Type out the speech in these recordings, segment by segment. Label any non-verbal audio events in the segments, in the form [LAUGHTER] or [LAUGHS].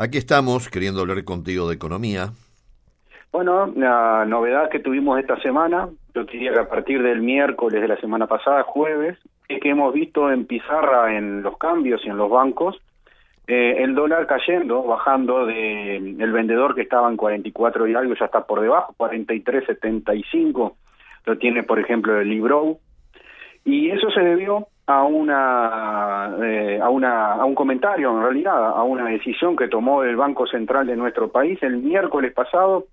Aquí estamos queriendo hablar contigo de economía. Bueno, la novedad que tuvimos esta semana, yo diría que a partir del miércoles de la semana pasada, jueves, es que hemos visto en pizarra en los cambios y en los bancos eh, el dólar cayendo, bajando de el vendedor que estaba en 44 y algo ya está por debajo, 43.75, lo tiene por ejemplo el Libro, y eso se debió a una eh, a una a un comentario en realidad a una decisión que tomó el Banco Central de nuestro país. El miércoles pasado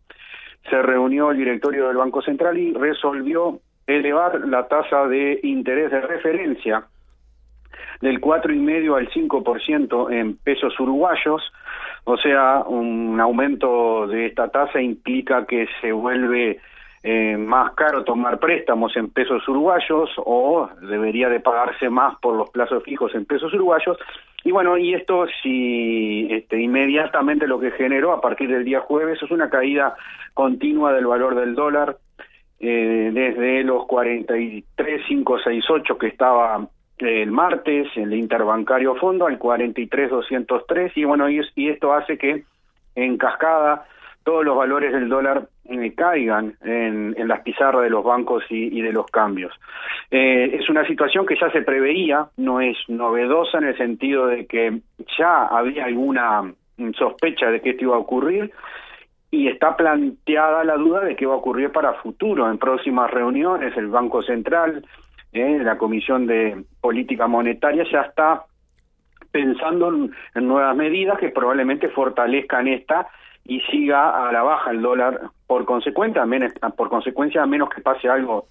se reunió el directorio del Banco Central y resolvió elevar la tasa de interés de referencia del cuatro y medio al 5% en pesos uruguayos. O sea un aumento de esta tasa implica que se vuelve eh, más caro tomar préstamos en pesos uruguayos o debería de pagarse más por los plazos fijos en pesos uruguayos. Y bueno y esto si este, inmediatamente lo que generó a partir del día jueves es una caída continua del valor del dólar eh, desde los 43.568 que estaba eh, el martes en el interbancario fondo al 43.203 y bueno y, y esto hace que en cascada todos los valores del dólar eh, caigan en, las pizarras de los bancos y, y de los cambios. Eh, es una situación que ya se preveía, no es novedosa en el sentido de que ya había alguna sospecha de que esto iba a ocurrir y está planteada la duda de qué va a ocurrir para futuro. En próximas reuniones, el Banco Central, eh, la Comisión de Política Monetaria ya está pensando en, en nuevas medidas que probablemente fortalezcan esta y siga a la baja el dólar por consecuencia, menos, por consecuencia a menos que pase algo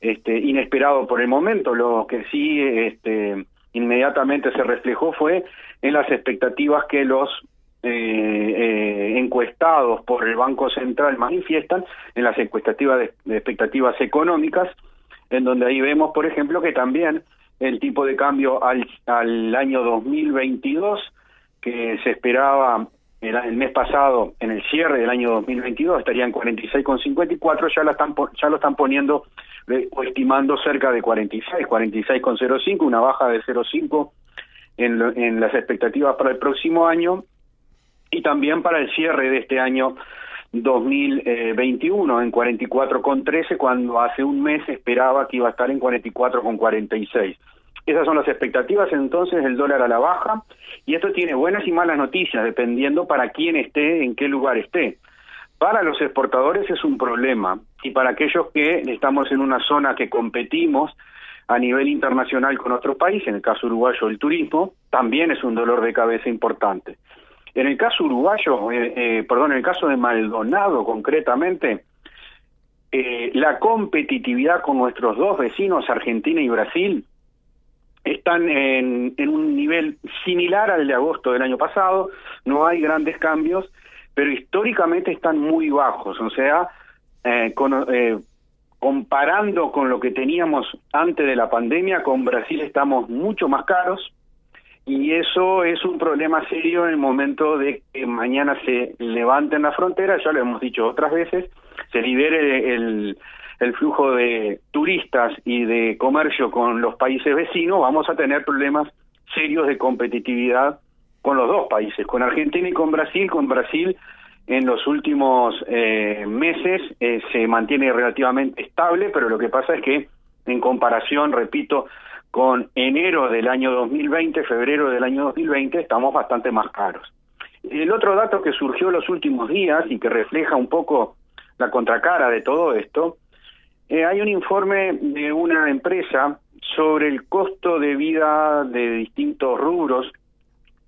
este, inesperado por el momento. Lo que sí este, inmediatamente se reflejó fue en las expectativas que los eh, eh, encuestados por el Banco Central manifiestan, en las encuestativas de, de expectativas económicas, en donde ahí vemos, por ejemplo, que también el tipo de cambio al, al año 2022 que se esperaba el, mes pasado, en el cierre del año 2022, estarían 46,54, ya, ya lo están poniendo o estimando cerca de 46, 46,05, una baja de 0,5 en, en las expectativas para el próximo año y también para el cierre de este año 2021 en 44,13 cuando hace un mes esperaba que iba a estar en 44,46. Esas son las expectativas entonces el dólar a la baja y esto tiene buenas y malas noticias dependiendo para quién esté, en qué lugar esté. Para los exportadores es un problema y para aquellos que estamos en una zona que competimos a nivel internacional con otros países, en el caso uruguayo el turismo, también es un dolor de cabeza importante. En el caso uruguayo, eh, eh, perdón, en el caso de Maldonado concretamente, eh, la competitividad con nuestros dos vecinos, Argentina y Brasil, están en, un nivel similar al de agosto del año pasado, no hay grandes cambios, pero históricamente están muy bajos, o sea, eh, con, eh, comparando con lo que teníamos antes de la pandemia, con Brasil estamos mucho más caros y eso es un problema serio en el momento de que mañana se levanten la frontera, ya lo hemos dicho otras veces, se libere el el flujo de turistas y de comercio con los países vecinos, vamos a tener problemas serios de competitividad con los dos países, con Argentina y con Brasil. Con Brasil en los últimos eh, meses eh, se mantiene relativamente estable, pero lo que pasa es que en comparación, repito, con enero del año 2020, febrero del año 2020, estamos bastante más caros. El otro dato que surgió en los últimos días y que refleja un poco la contracara de todo esto eh, hay un informe de una empresa sobre el costo de vida de distintos rubros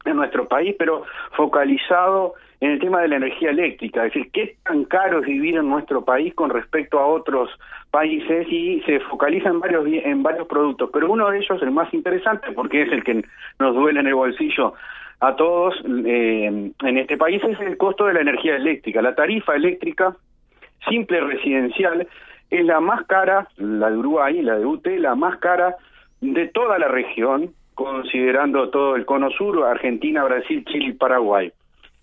en nuestro país, pero focalizado en el tema de la energía eléctrica, es decir, qué tan caro es vivir en nuestro país con respecto a otros países y se focaliza en varios en varios productos, pero uno de ellos, el más interesante, porque es el que nos duele en el bolsillo a todos eh, en este país es el costo de la energía eléctrica. La tarifa eléctrica simple residencial es la más cara, la de Uruguay, la de UTE, la más cara de toda la región, considerando todo el cono sur, Argentina, Brasil, Chile y Paraguay.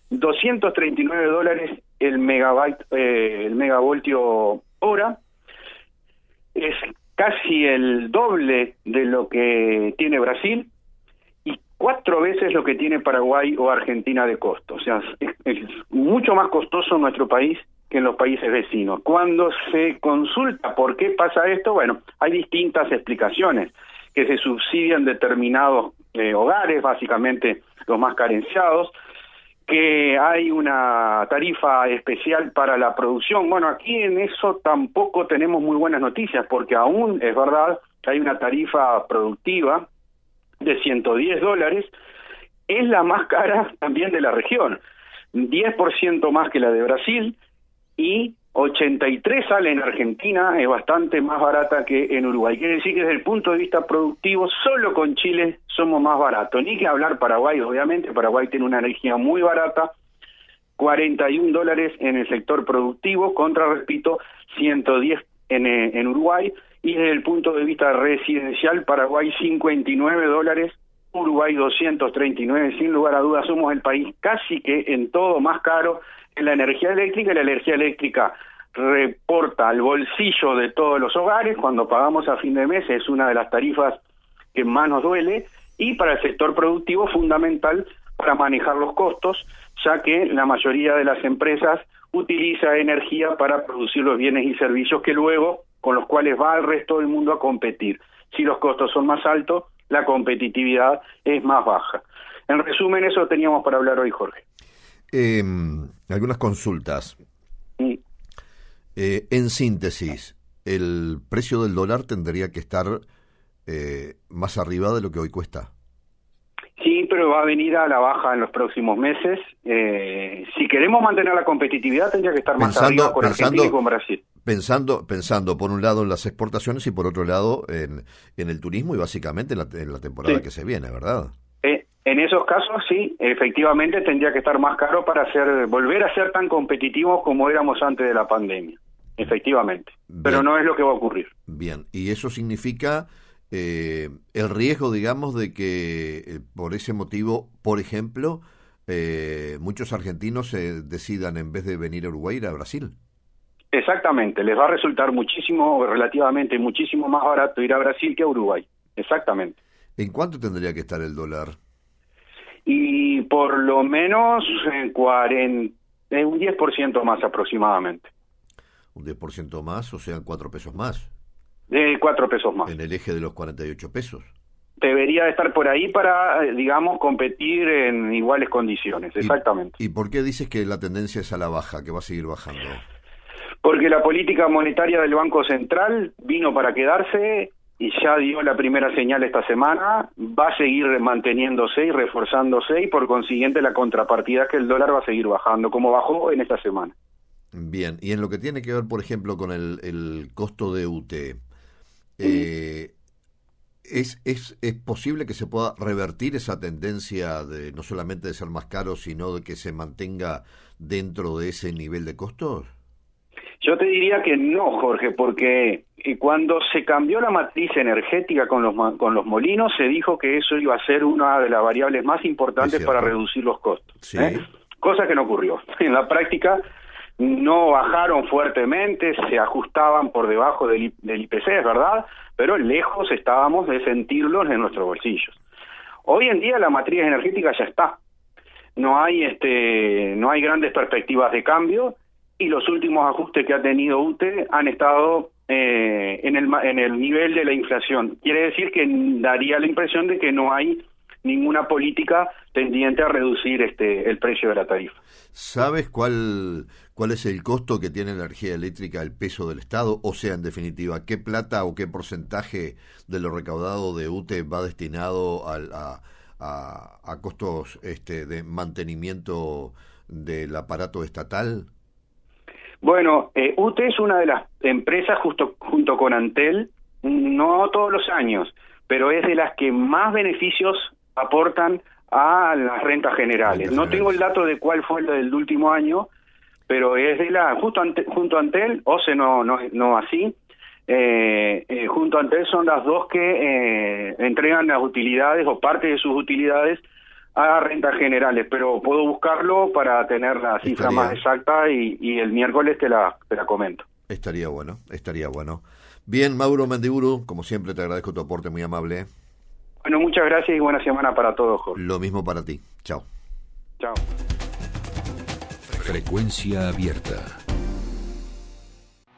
239 dólares el megabyte, eh, el megavoltio hora, es casi el doble de lo que tiene Brasil y cuatro veces lo que tiene Paraguay o Argentina de costo. O sea, es, mucho más costoso nuestro país que en los países vecinos. Cuando se consulta por qué pasa esto, bueno, hay distintas explicaciones, que se subsidian determinados eh, hogares, básicamente los más carenciados, que hay una tarifa especial para la producción. Bueno, aquí en eso tampoco tenemos muy buenas noticias, porque aún es verdad que hay una tarifa productiva de 110 dólares, es la más cara también de la región, 10% más que la de Brasil y 83 sale en Argentina, es bastante más barata que en Uruguay. Quiere decir que desde el punto de vista productivo, solo con Chile somos más baratos. Ni que hablar Paraguay, obviamente, Paraguay tiene una energía muy barata, 41 dólares en el sector productivo, contra, repito, 110 en, eh, en Uruguay, y desde el punto de vista residencial, Paraguay 59 dólares, Uruguay 239, sin lugar a dudas somos el país casi que en todo más caro en la energía eléctrica, y la energía eléctrica reporta al bolsillo de todos los hogares, cuando pagamos a fin de mes es una de las tarifas que más nos duele, y para el sector productivo fundamental para manejar los costos, ya que la mayoría de las empresas utiliza energía para producir los bienes y servicios que luego con los cuales va el resto del mundo a competir. Si los costos son más altos, la competitividad es más baja. En resumen, eso teníamos para hablar hoy, Jorge. Eh, algunas consultas. Eh, en síntesis, el precio del dólar tendría que estar eh, más arriba de lo que hoy cuesta. Sí, pero va a venir a la baja en los próximos meses. Eh, si queremos mantener la competitividad, tendría que estar más arriba con Argentina y con Brasil. Pensando, pensando por un lado en las exportaciones y por otro lado en, en el turismo y básicamente en la, temporada que se viene, ¿verdad? En esos casos sí, efectivamente tendría que estar más caro para hacer, volver a ser tan competitivos como éramos antes de la pandemia. Efectivamente. Pero no es lo que va a ocurrir. Bien, y eso significa eh, el riesgo, digamos, de que eh, por ese motivo, por ejemplo, eh, muchos argentinos se decidan en vez de venir a Uruguay ir a Brasil. Exactamente, les va a resultar muchísimo, relativamente muchísimo más barato ir a Brasil que a Uruguay. Exactamente. ¿En cuánto tendría que estar el dólar? y por lo menos en 40, un 10% más aproximadamente. Un 10% más, o sea, cuatro pesos más. De cuatro pesos más. En el eje de los 48 pesos. Debería estar por ahí para, digamos, competir en iguales condiciones, exactamente. ¿Y por qué dices que la tendencia es a la baja, que va a seguir bajando? Porque la política monetaria del Banco Central vino para quedarse y ya dio la primera señal esta semana, va a seguir manteniéndose y reforzándose y por consiguiente la contrapartida es que el dólar va a seguir bajando como bajó en esta semana. Bien, y en lo que tiene que ver, por ejemplo, con el, el costo de UT, eh, ¿es, es, ¿es posible que se pueda revertir esa tendencia de no solamente de ser más caro, sino de que se mantenga dentro de ese nivel de costos? Yo te diría que no, Jorge, porque eh, cuando se cambió la matriz energética con los, con los molinos, se dijo que eso iba a ser una de las variables más importantes para reducir los costos. ¿eh? Cosa que no ocurrió. [LAUGHS] En la práctica no bajaron fuertemente, se ajustaban por debajo del, del IPC, es verdad, pero lejos estábamos de sentirlos en nuestros bolsillos. Hoy en día la matriz energética ya está. No hay este no hay grandes perspectivas de cambio y los últimos ajustes que ha tenido UTE han estado eh, en, el, en el nivel de la inflación. Quiere decir que daría la impresión de que no hay ninguna política tendiente a reducir este el precio de la tarifa. ¿Sabes cuál cuál es el costo que tiene la energía eléctrica el peso del Estado? O sea, en definitiva, ¿qué plata o qué porcentaje de lo recaudado de UTE va destinado a, a, a costos este, de mantenimiento del aparato estatal? Bueno, eh, UTE es una de las empresas justo junto con Antel, no todos los años, pero es de las que más beneficios aportan a las rentas generales. no tengo el dato de cuál fue el del último año, pero es de la justo ante, junto a Antel, OCE no no no así. Eh, eh, junto a Antel son las dos que eh, entregan las utilidades o parte de sus utilidades a rentas generales, pero puedo buscarlo para tener la cifra más exacta y, y, el miércoles te la, te la comento. Estaría bueno, estaría bueno. Bien, Mauro Mendiburu, como siempre te agradezco tu aporte muy amable. Bueno, muchas gracias y buena semana para todos, Jorge. Lo mismo para ti. Chao. Chao. Frecuencia abierta.